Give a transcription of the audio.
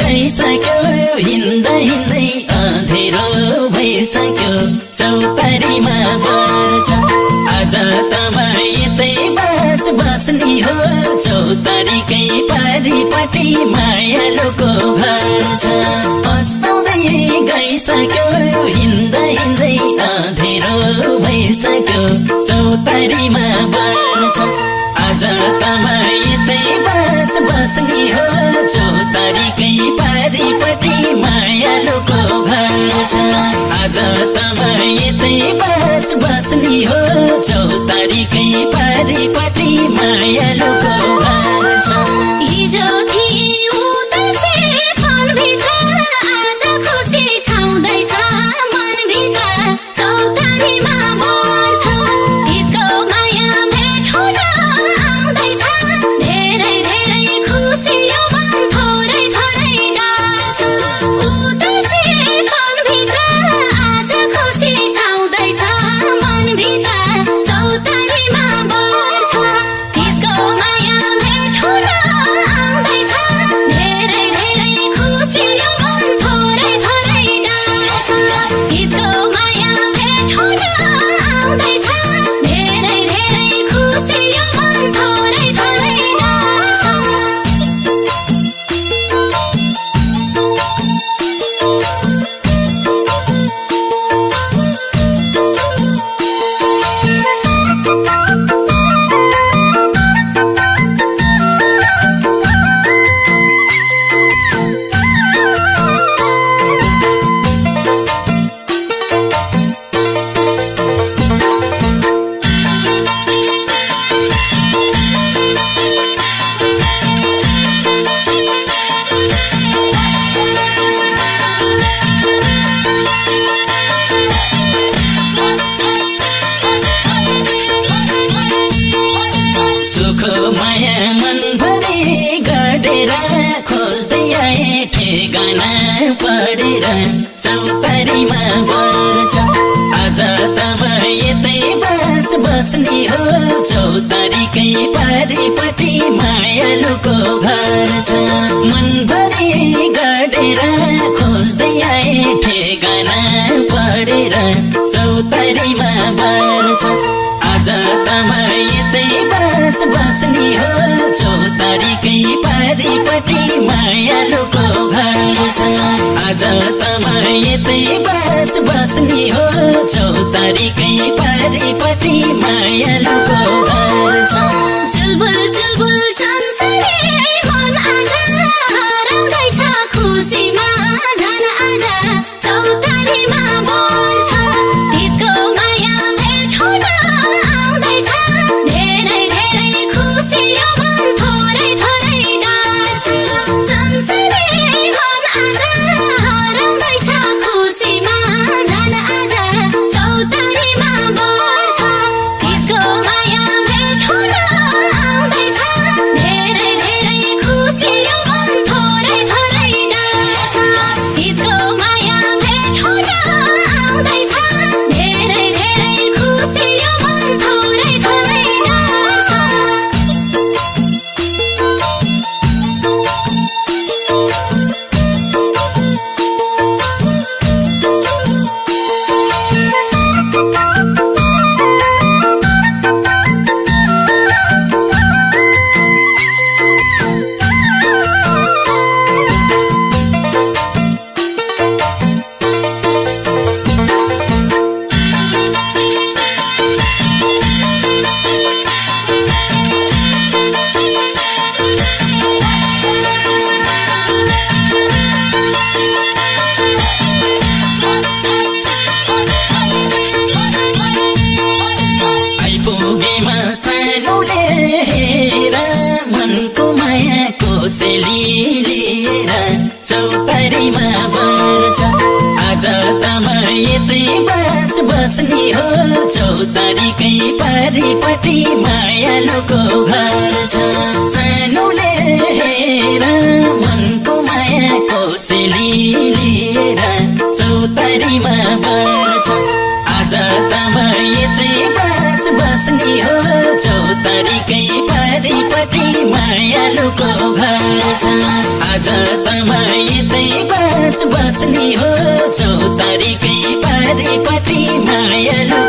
गइसक्यो हिँड्दै हिँड्दै अँधेरो भइसक्यो चौतारीमा पर्छ आज तपाईँ यतै बाँच बस्ने हो चौतारीकै पारिपट्टि मायालुको घर छ पस्ताउँदै गइसक्यो हिँड्दै हिँड्दै अँधेरो भइसक्यो चौतारीमा पर्छ आज बाँच बस्ने हो चौतारीकै पारिपट्टि मायालुको घर छ। आज तपाईँ यतै बाँच बस्ने हो चौतारीकै पारिपट्टि मायालुको खोज्दै आए ठेगाना पढेर चौतारीमा पर्छ आज तपाईँ यतै बाँच बस्ने हो चौतारीकै पारिपट्टि मायालुको घर। तपाईँ यतै बाँच बस्ने हो चौतारीकै पारिपट्टि मायालुको आज तपाईँ बाँच हो। चौतारीकै पारिपट्टि मायालुको छ। माया लिएर चौतारीमा आज बस्ने हो। चौतारीकै घर छ। आज बस्ने हो चौतारीकै पारिपट्टि मायालुको